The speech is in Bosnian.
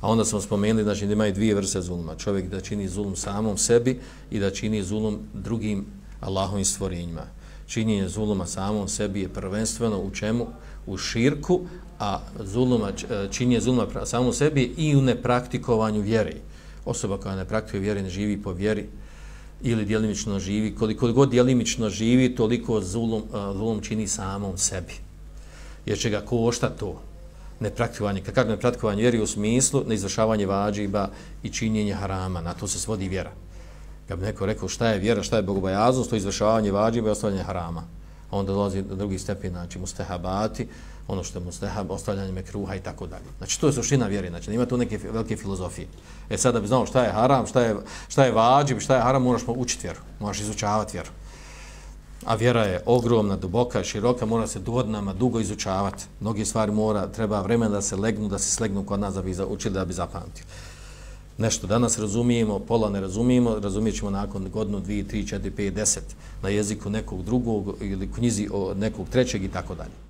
A onda smo spomenuli znači, da imaju dvije vrste zulma. Čovjek da čini zulum samom sebi i da čini zulum drugim Allahovim stvorenjima. Činjenje zuluma samom sebi je prvenstveno u čemu? U širku, a zuluma, e, činjenje zuluma samom sebi i u nepraktikovanju vjeri. Osoba koja ne praktikuje vjeri, ne živi po vjeri, ili djelimično živi, koliko god djelimično živi, toliko zulum, e, zulum čini samom sebi. Jer će ga košta to, nepraktikovanje, kakav nepraktikovanje vjeri u smislu neizvršavanje vađiba i činjenje harama, na to se svodi vjera. Kad bi neko rekao šta je vjera, šta je bogobojaznost, to je izvršavanje vađiba i ostavljanje harama. A onda dolazi do drugi stepen, znači mustehabati, ono što je mustehab, ostavljanje mekruha i tako dalje. Znači to je suština vjere, znači nema tu neke velike filozofije. E sad da bi znao šta je haram, šta je, šta je vađib, šta je haram, moraš učiti vjeru, moraš izučavati vjeru a vjera je ogromna, duboka, široka, mora se godinama dugo izučavati. Mnogi stvari mora, treba vremena da se legnu, da se slegnu kod nas da bi učili, da bi zapamtili. Nešto danas razumijemo, pola ne razumijemo, razumijet ćemo nakon godinu, dvije, tri, četiri, pet, deset na jeziku nekog drugog ili knjizi nekog trećeg i tako dalje.